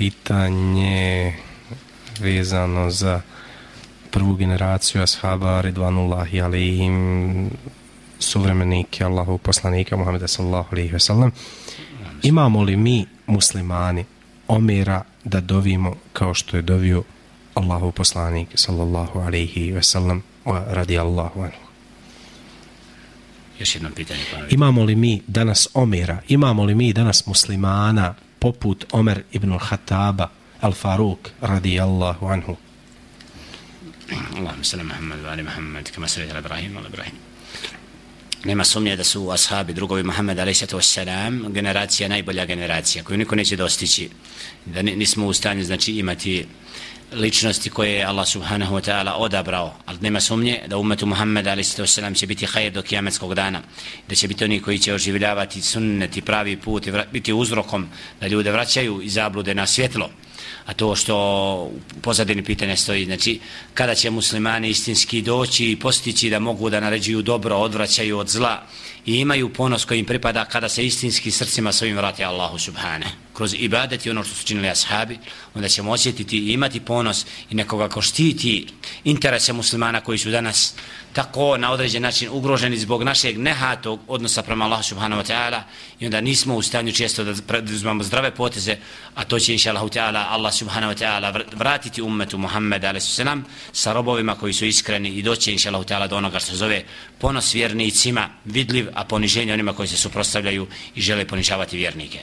pitanje vezano za prvu generaciju ashaba Ridvanullahi alaihim suvremenike Allahu poslanika Muhammeda sallallahu alaihi wasallam imamo li mi muslimani omera da dovimo kao što je dovio Allahu poslanik sallallahu alaihi wasallam wa radi Allahu anhu Još jedno pitanje. Pa imamo li mi danas omera imamo li mi danas muslimana poput Omer ibn al-Hataba al-Faruk radijallahu anhu Allahumma sallam Muhammad wa ali Muhammad kama sallam Ibrahim wa Ibrahim nema sumnje da su ashabi drugovi Muhammed a.s. generacija, najbolja generacija koju niko neće dostići da nismo u stanju znači imati ličnosti koje je Allah subhanahu wa ta'ala odabrao ali nema sumnje da umetu Muhammed a.s. će biti hajed do kijametskog dana da će biti oni koji će oživljavati sunneti pravi put i biti uzrokom da ljude vraćaju iz zablude na svjetlo a to što u pozadini pitanja stoji, znači kada će muslimani istinski doći i postići da mogu da naređuju dobro, odvraćaju od zla i imaju ponos kojim pripada kada se istinski srcima svojim vrati Allahu subhanahu. Kroz ibadet i ono što su činili ashabi, onda ćemo osjetiti i imati ponos i nekoga ko štiti interese muslimana koji su danas tako na određen način ugroženi zbog našeg nehatog odnosa prema Allahu subhanahu wa ta'ala i onda nismo u stanju često da preduzmamo zdrave poteze, a to će inša Allahu ta'ala Allah subhanahu wa ta'ala vratiti ummetu Muhammed a.s. sa robovima koji su iskreni i doće inša Allahu ta'ala do onoga što zove ponos vjernicima vidljiv, a poniženje onima koji se suprostavljaju i žele ponižavati vjernike.